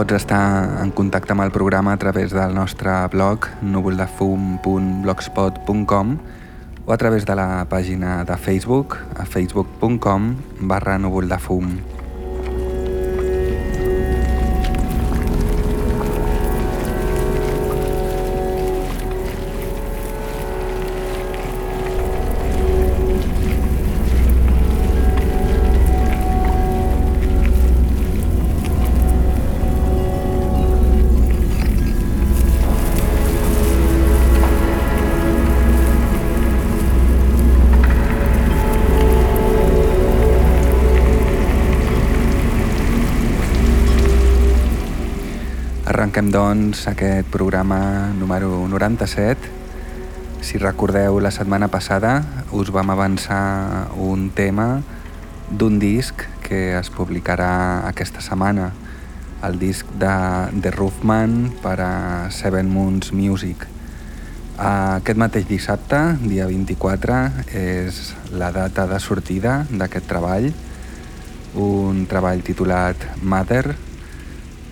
Pots estar en contacte amb el programa a través del nostre blog núvoldefum.blogspot.com o a través de la pàgina de Facebook a facebook.com barra núvoldefum. Doncs, aquest programa número 97. Si recordeu, la setmana passada us vam avançar un tema d'un disc que es publicarà aquesta setmana, el disc de The Roofman per a Seven Moons Music. Aquest mateix dissabte, dia 24, és la data de sortida d'aquest treball, un treball titulat Mother,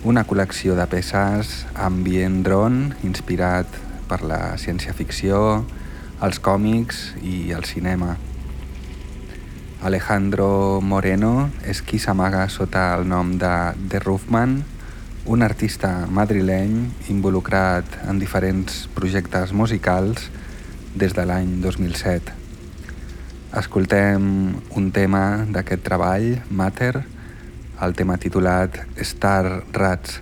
una col·lecció de peces ambient drone inspirat per la ciència-ficció, els còmics i el cinema. Alejandro Moreno és qui s'amaga sota el nom de The Roofman, un artista madrileny involucrat en diferents projectes musicals des de l'any 2007. Escoltem un tema d'aquest treball, Mater, el tema titulat Star Rats.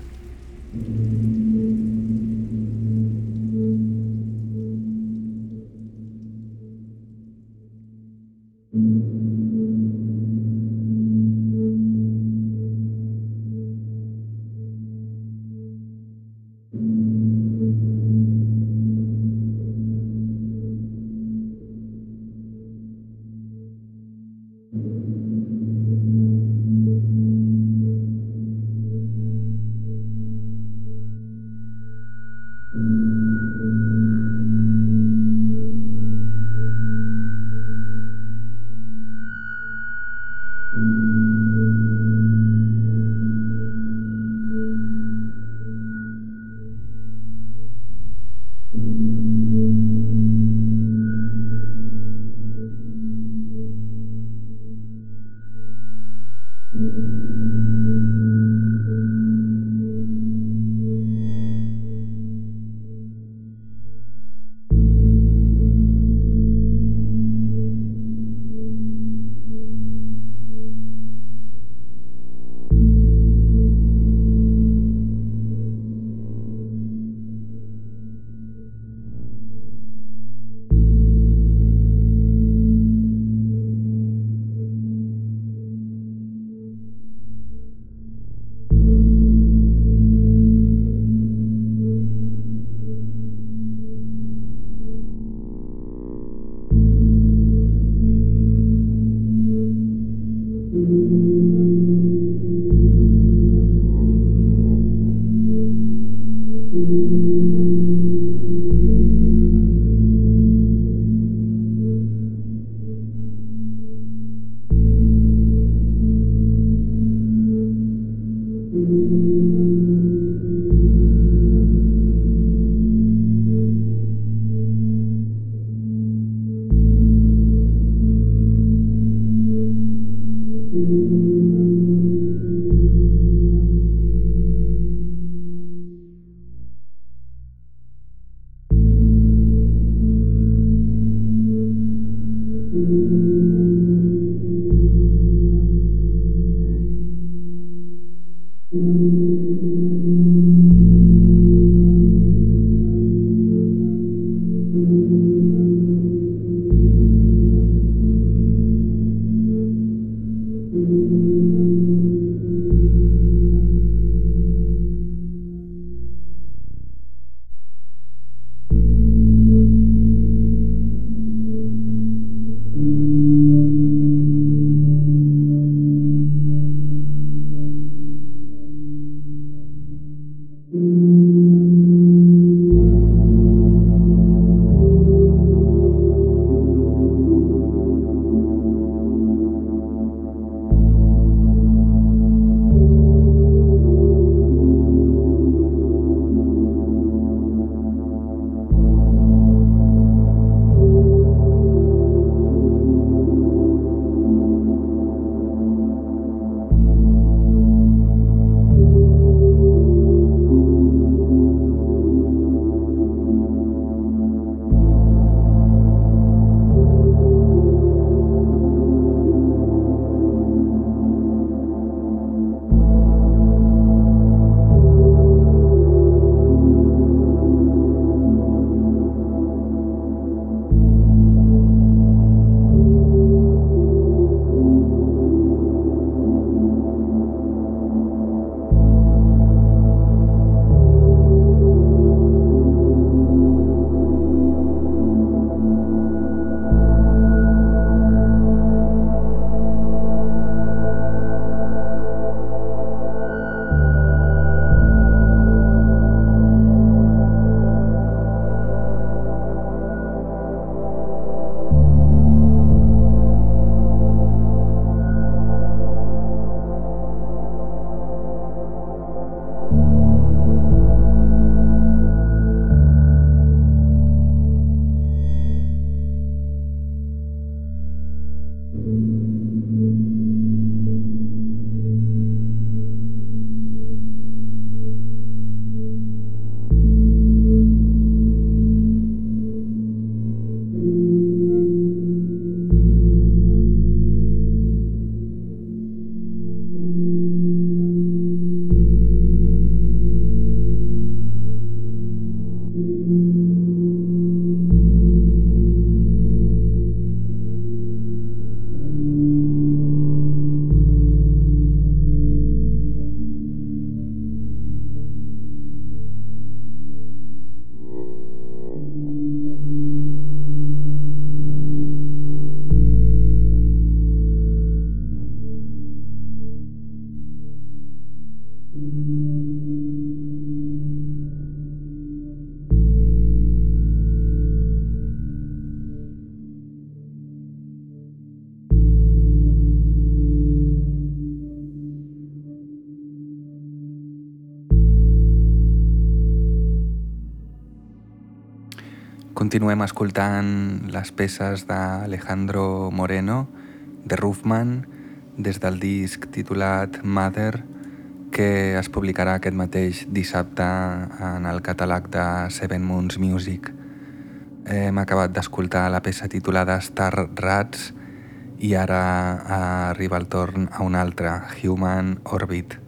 Continuem escoltant les peces d'Alejandro Moreno, de Roofman, des del disc titulat Mother, que es publicarà aquest mateix dissabte en el catàleg de Seven Moons Music. Hem acabat d'escoltar la peça titulada Star Rats i ara arriba el torn a una altra, Human Orbit.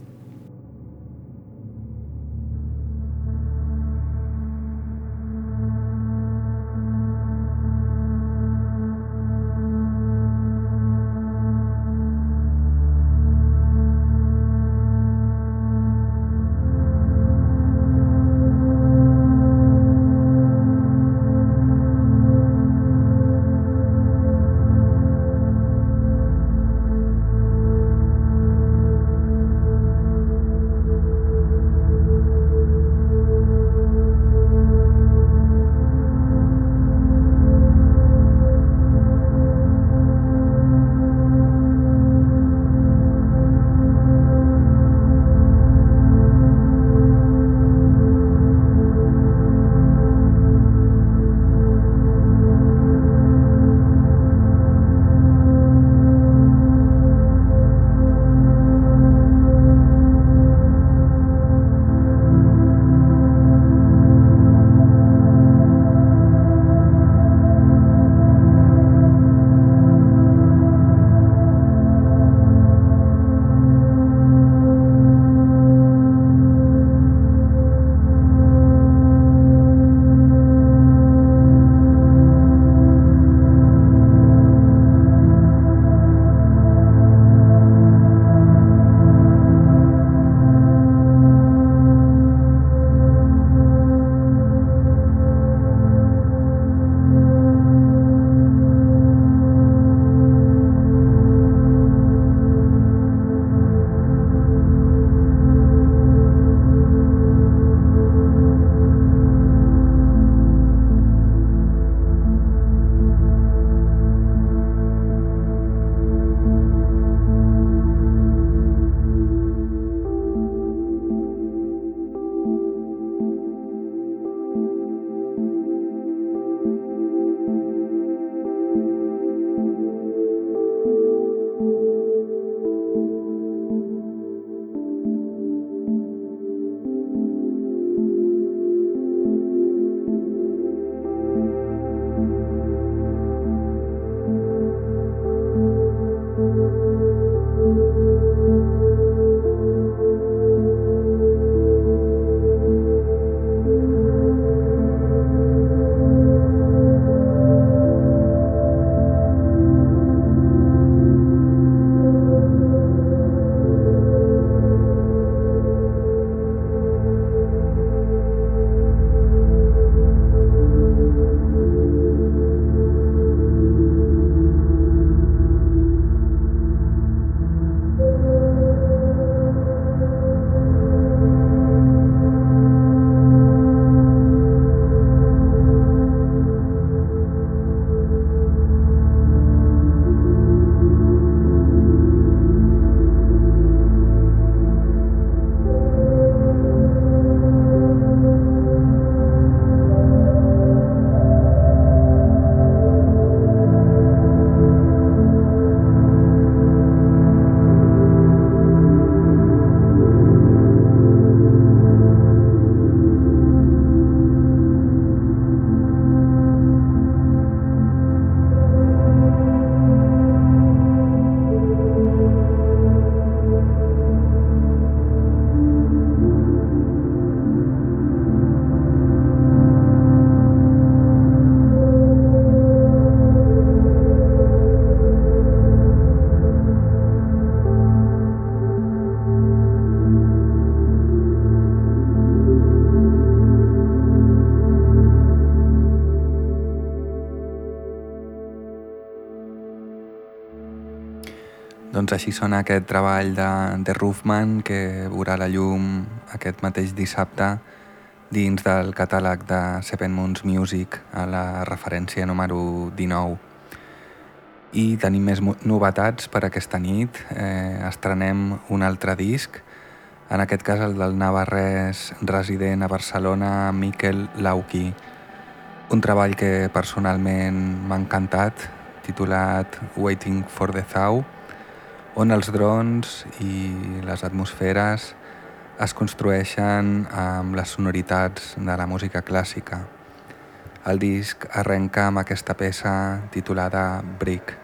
Així sona aquest treball de, de Roofman que veurà la llum aquest mateix dissabte dins del catàleg de Seven Moons Music a la referència número 19. I tenim més novetats per aquesta nit. Eh, estrenem un altre disc, en aquest cas el del navarrès resident a Barcelona, Miquel Lauqui. un treball que personalment m'ha encantat, titulat Waiting for the Thaw, on els drons i les atmosferes es construeixen amb les sonoritats de la música clàssica. El disc arrenca amb aquesta peça titulada Brick.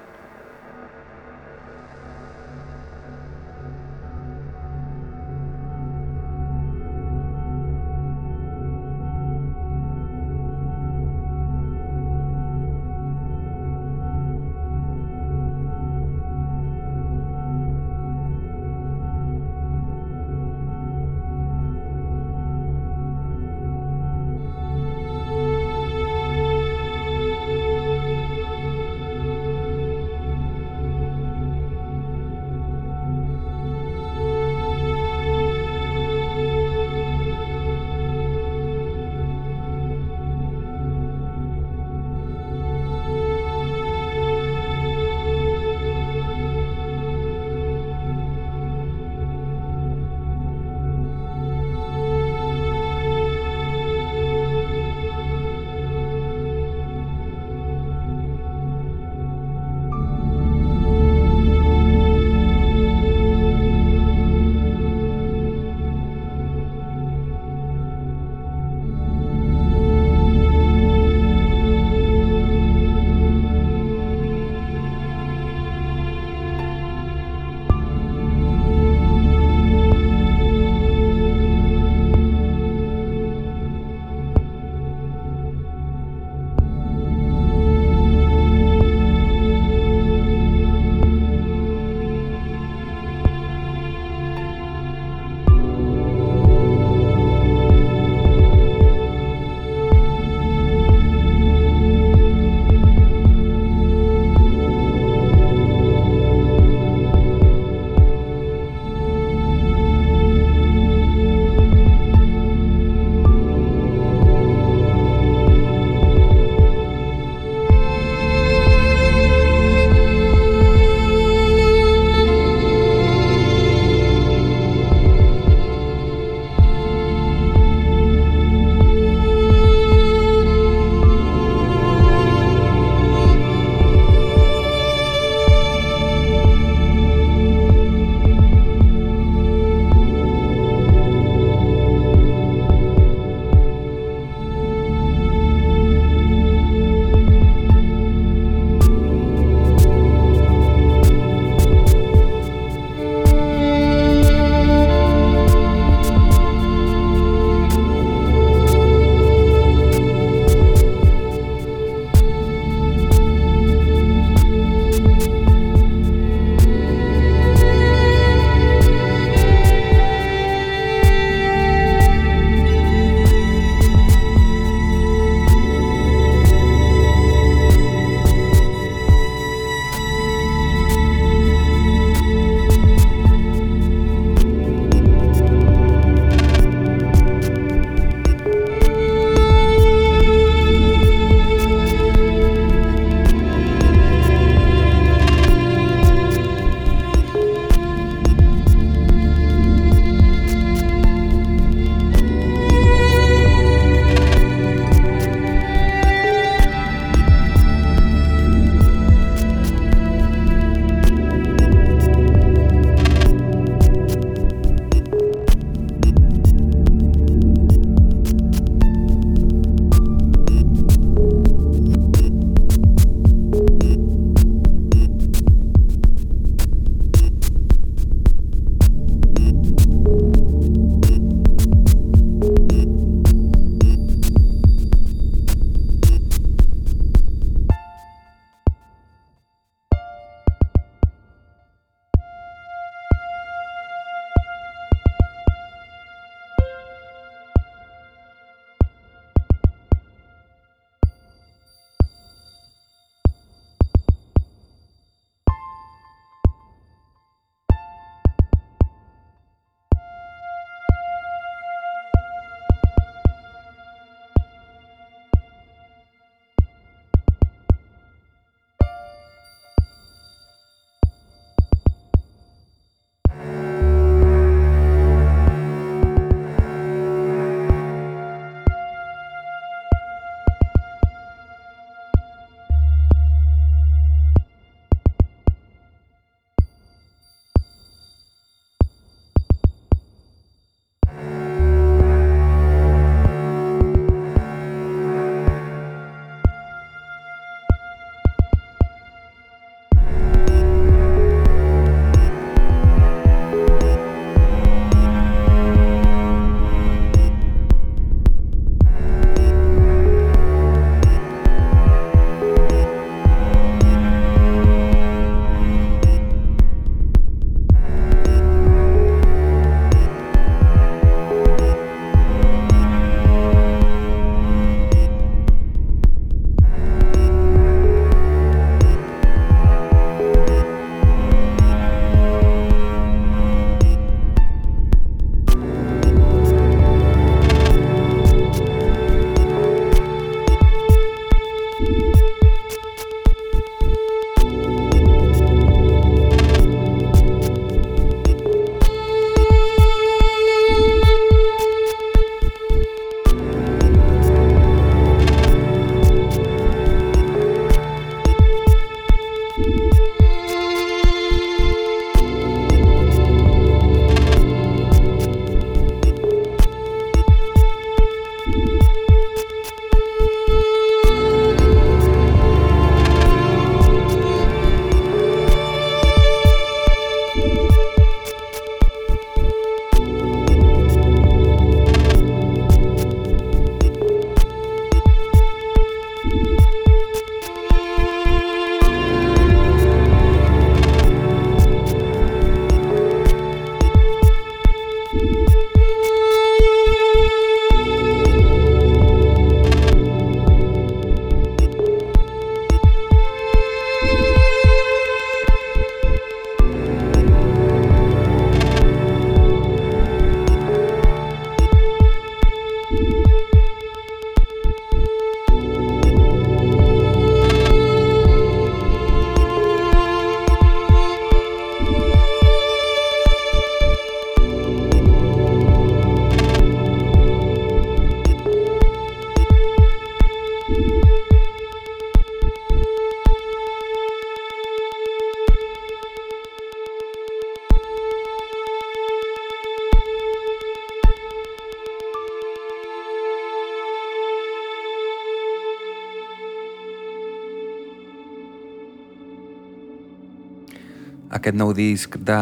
Aquest nou disc de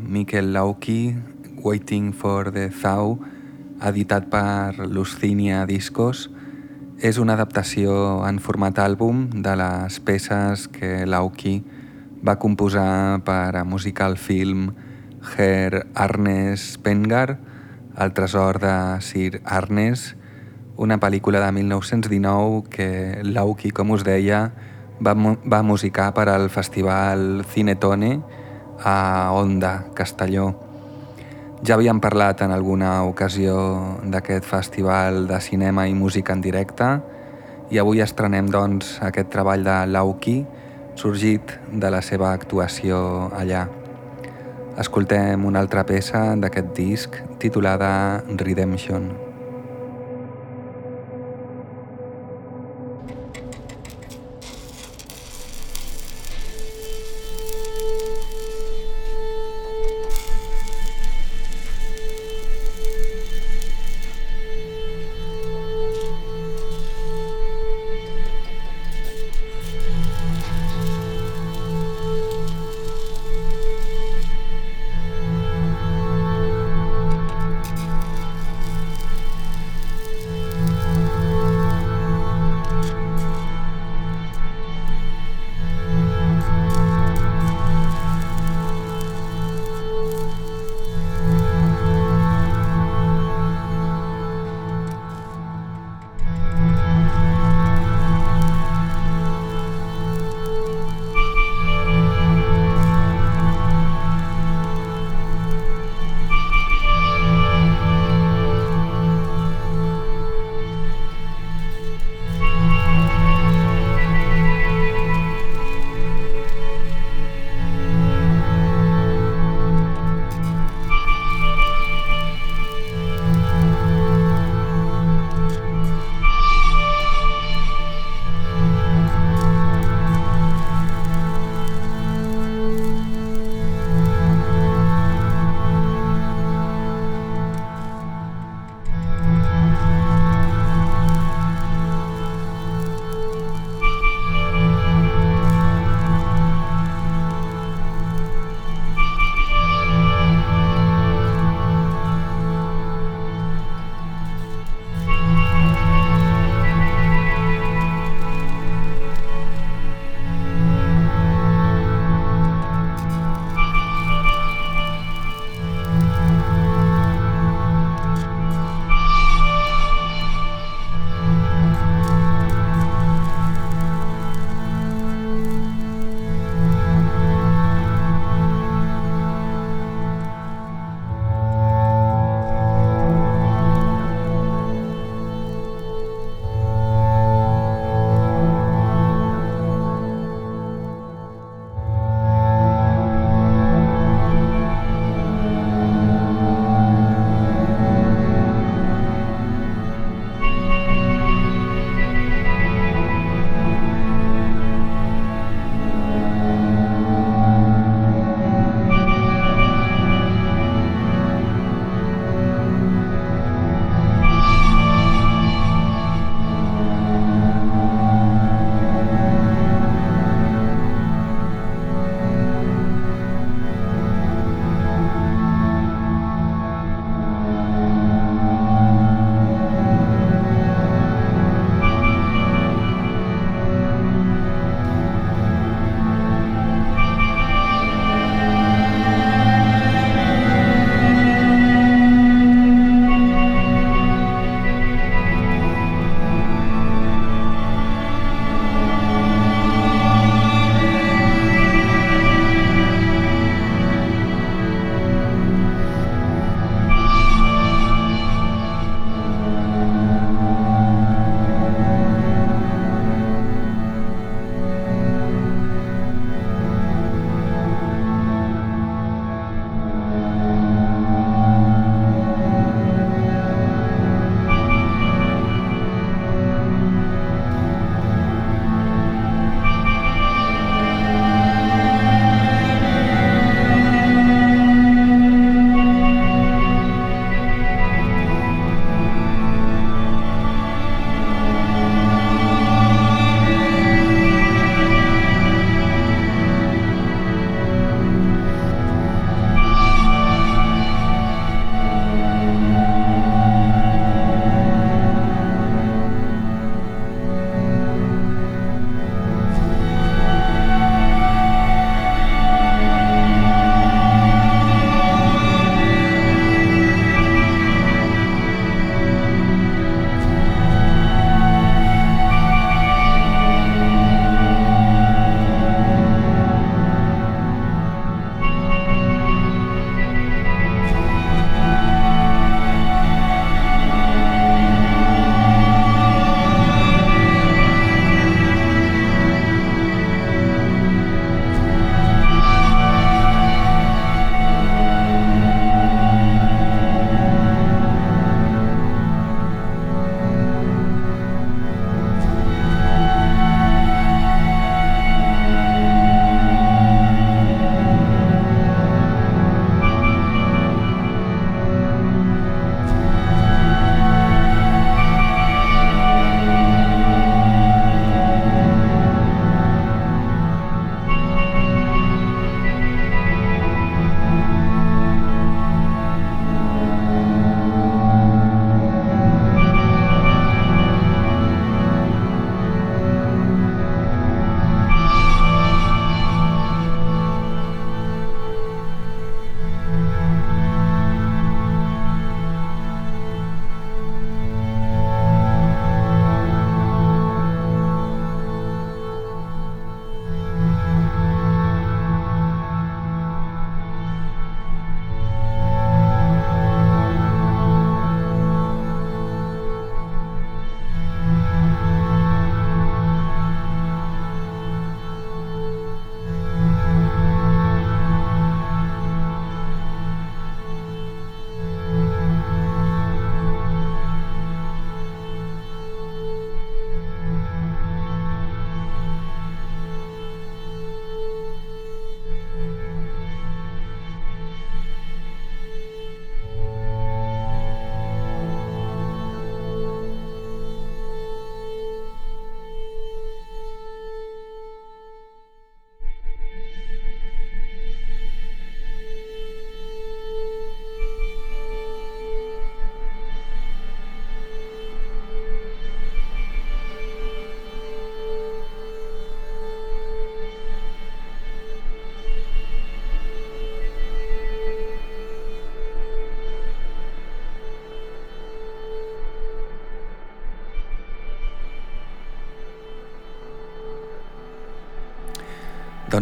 Mikel Lauki, Waiting for the Thaw, editat per Luscinia Discos, és una adaptació en format àlbum de les peces que Lauki va composar per a musical film Herr Arnes Pengar, El tresor de Sir Arnes, una pel·lícula de 1919 que Lauki, com us deia, va, va musicar per al festival Cinetone a Onda, Castelló. Ja havíem parlat en alguna ocasió d'aquest festival de cinema i música en directe i avui estrenem doncs aquest treball de Lauki sorgit de la seva actuació allà. Escoltem una altra peça d'aquest disc titulada Redemption.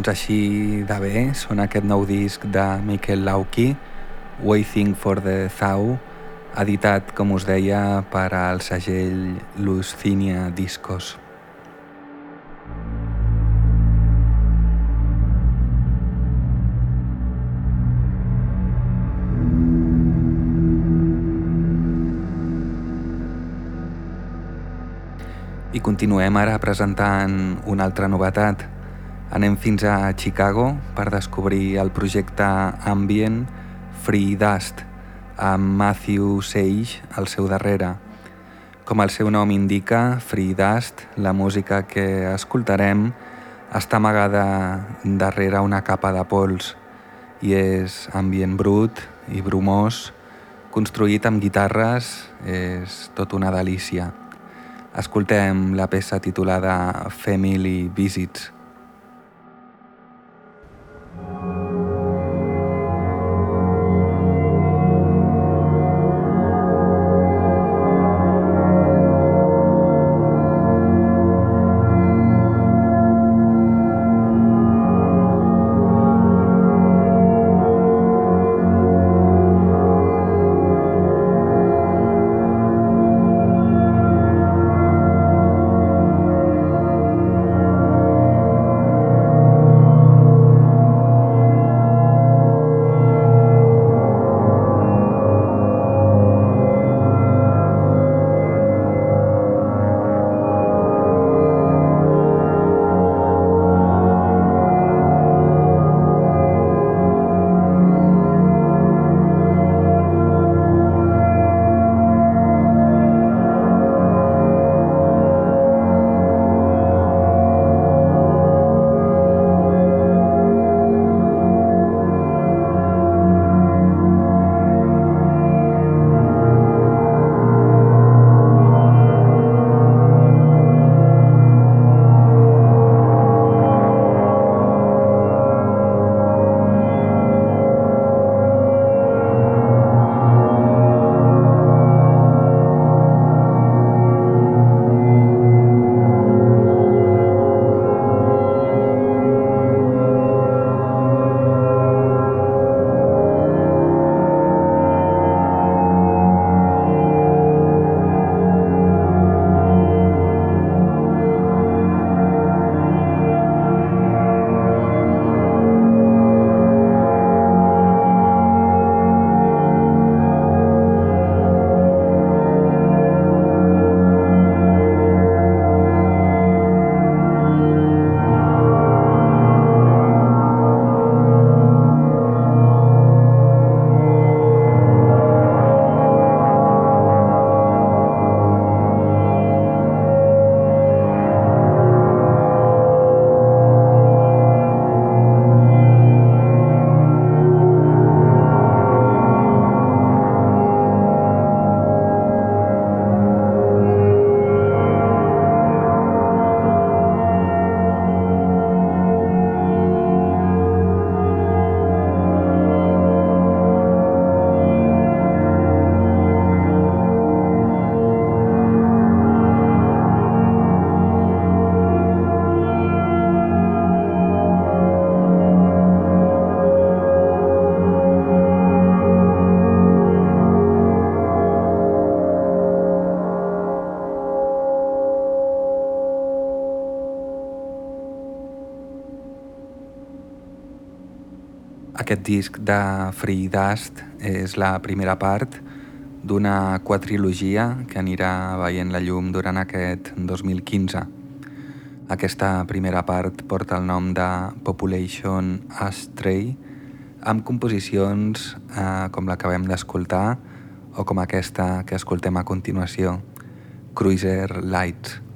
Doncs així de bé són aquest nou disc de Miquel Lauki, Waiting for the Thaw, editat, com us deia, per al segell Luscinia Discos. I continuem ara presentant una altra novetat. Anem fins a Chicago per descobrir el projecte Ambient Free Dust amb Matthew Sage al seu darrere. Com el seu nom indica, Free Dust, la música que escoltarem, està amagada darrere una capa de pols i és ambient brut i brumós, construït amb guitarres, és tot una delícia. Escoltem la peça titulada Family Visits. Disc de Free Dust és la primera part d'una quatrilogia que anirà veient la llum durant aquest 2015. Aquesta primera part porta el nom de Population Astray, amb composicions eh, com la que acabem d'escoltar o com aquesta que escoltem a continuació, Cruiser Lights.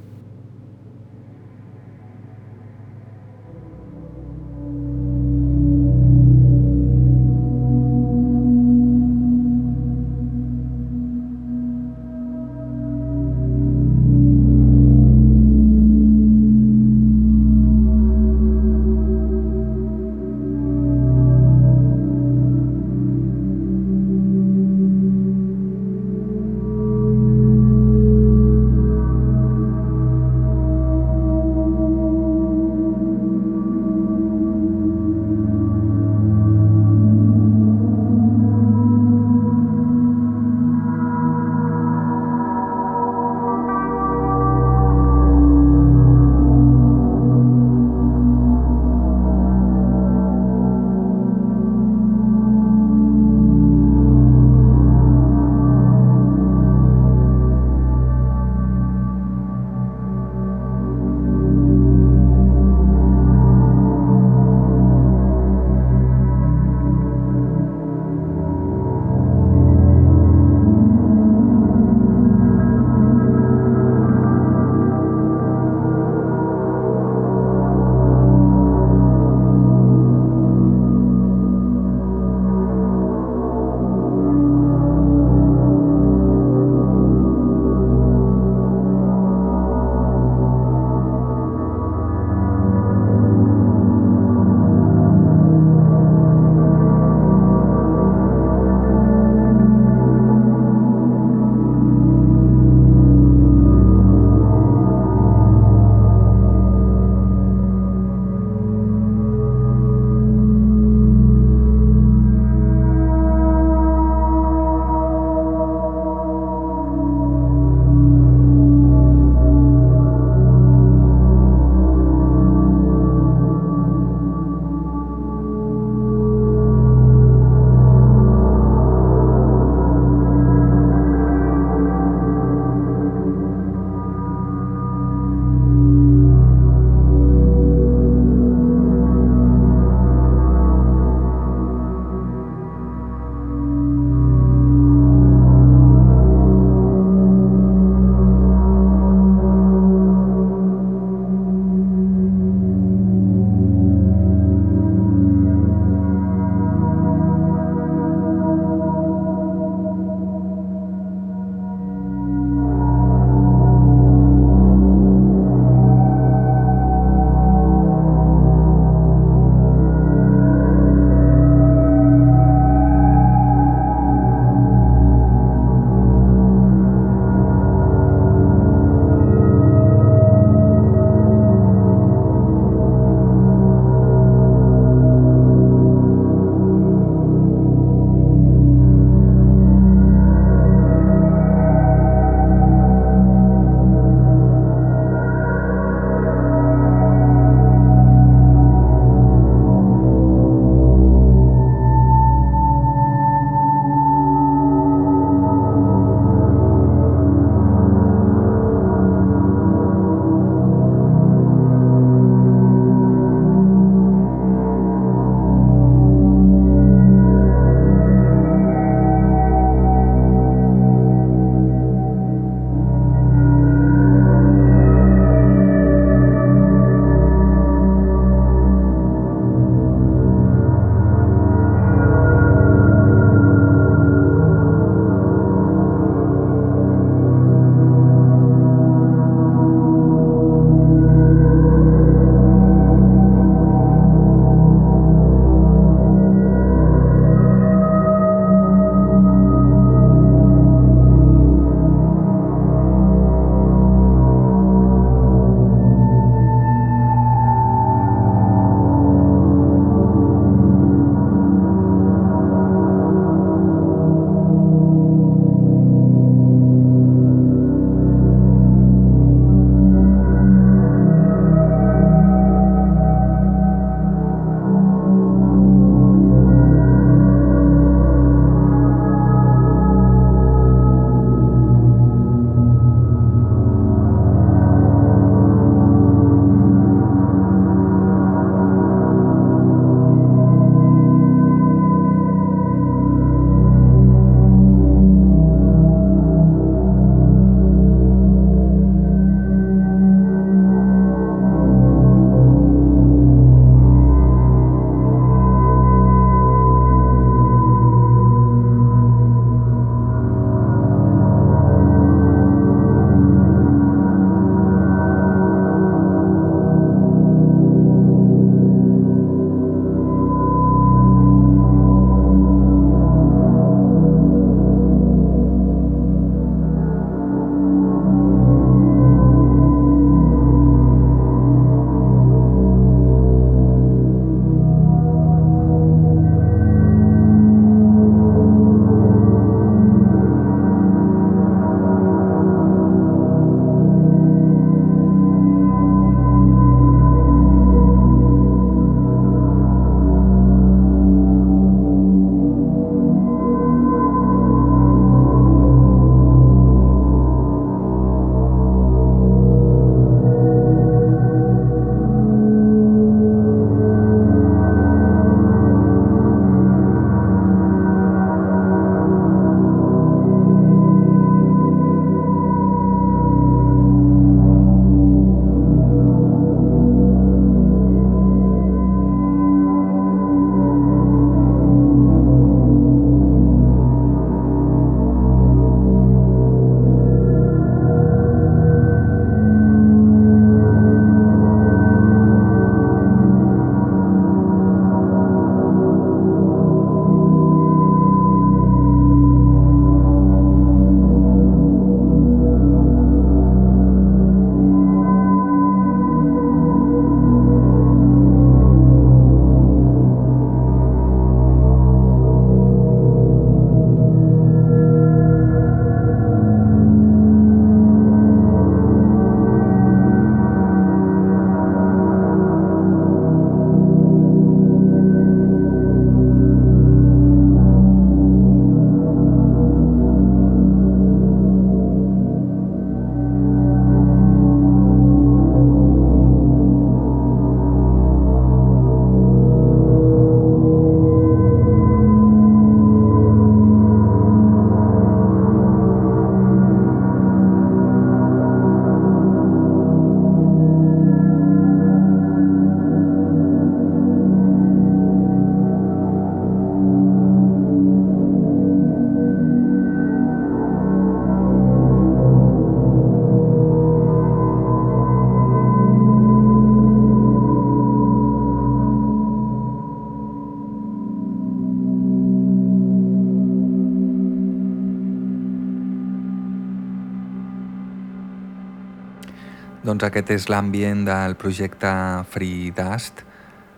Doncs aquest és l'ambient del projecte Free Dust,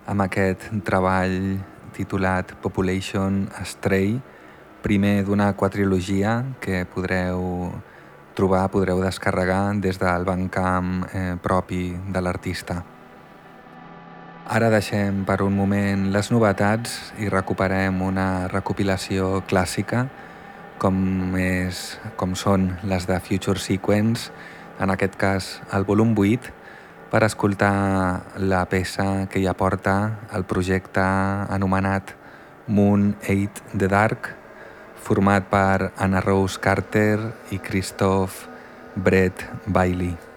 amb aquest treball titulat Population Stray, primer d'una quadrilogia que podreu trobar, podreu descarregar des del bancamp eh, propi de l'artista. Ara deixem per un moment les novetats i recuperem una recopilació clàssica com, és, com són les de Future Sequence, en aquest cas el volum 8, per escoltar la peça que hi aporta el projecte anomenat Moon 8 The Dark, format per Anna Rose Carter i Christoph Brett Bailey.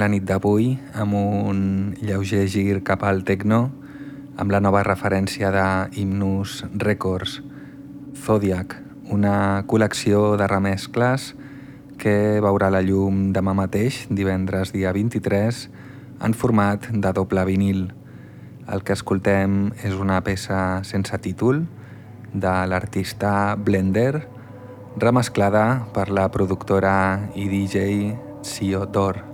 La nit d'avui amb un lleuger gir cap al techno amb la nova referència de Hymnus Records, Zodiac, una col·lecció de remescles que veurà la llum demà mateix, divendres dia 23, en format de doble vinil. El que escoltem és una peça sense títol de l'artista Blender, remesclada per la productora i DJ Sio Dor.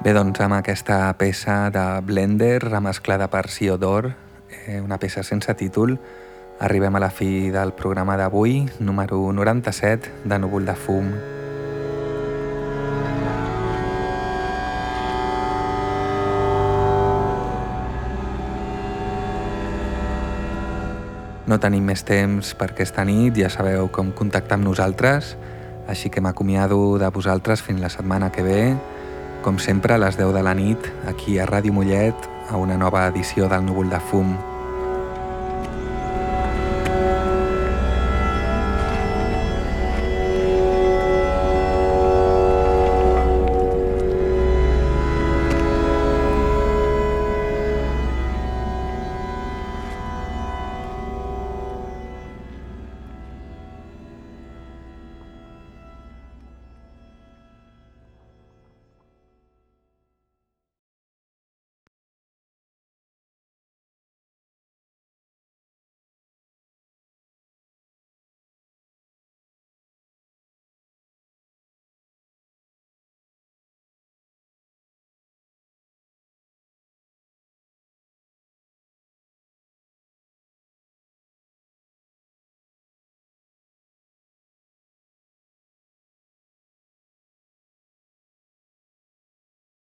Bé, doncs amb aquesta peça de Blender remesclada per Siodor, eh, una peça sense títol, arribem a la fi del programa d'avui, número 97 de Núvol de Fum. No tenim més temps per aquesta nit, ja sabeu com contactar amb nosaltres, així que m'acomiado de vosaltres fins la setmana que ve, com sempre a les 10 de la nit, aquí a Ràdio Mollet, a una nova edició del Núvol de Fum.